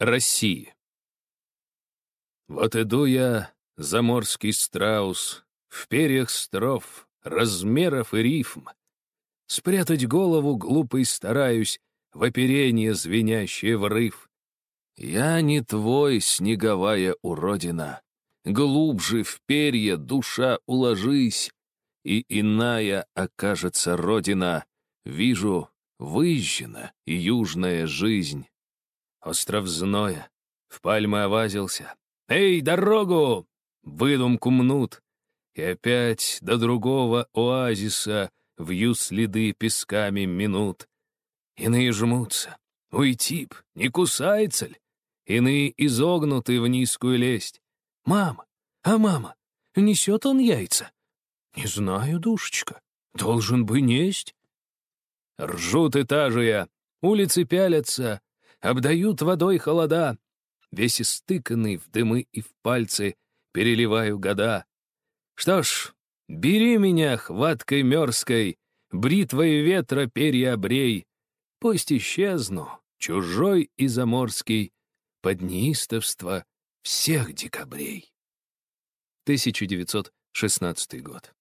России. Вот иду я, заморский страус, в перьях стров, размеров и рифм. Спрятать голову глупый стараюсь, в оперение звенящее врыв. Я не твой, снеговая уродина, глубже в перья душа уложись, и иная окажется родина. Вижу, выжжена южная жизнь. Остров зноя, в пальмы овазился. «Эй, дорогу!» Выдумку мнут. И опять до другого оазиса Вью следы песками минут. Иные жмутся. Уйти б, не кусается ль? Иные изогнуты в низкую лесть. «Мама! А мама? Несет он яйца?» «Не знаю, душечка. Должен бы несть». Ржут этажия, улицы пялятся, обдают водой холода. Весь истыканный в дымы и в пальцы переливаю года. Что ж, бери меня хваткой мерзкой, бритвой ветра перья обрей. Пусть исчезну, чужой и заморский, под неистовство всех декабрей. 1916 год.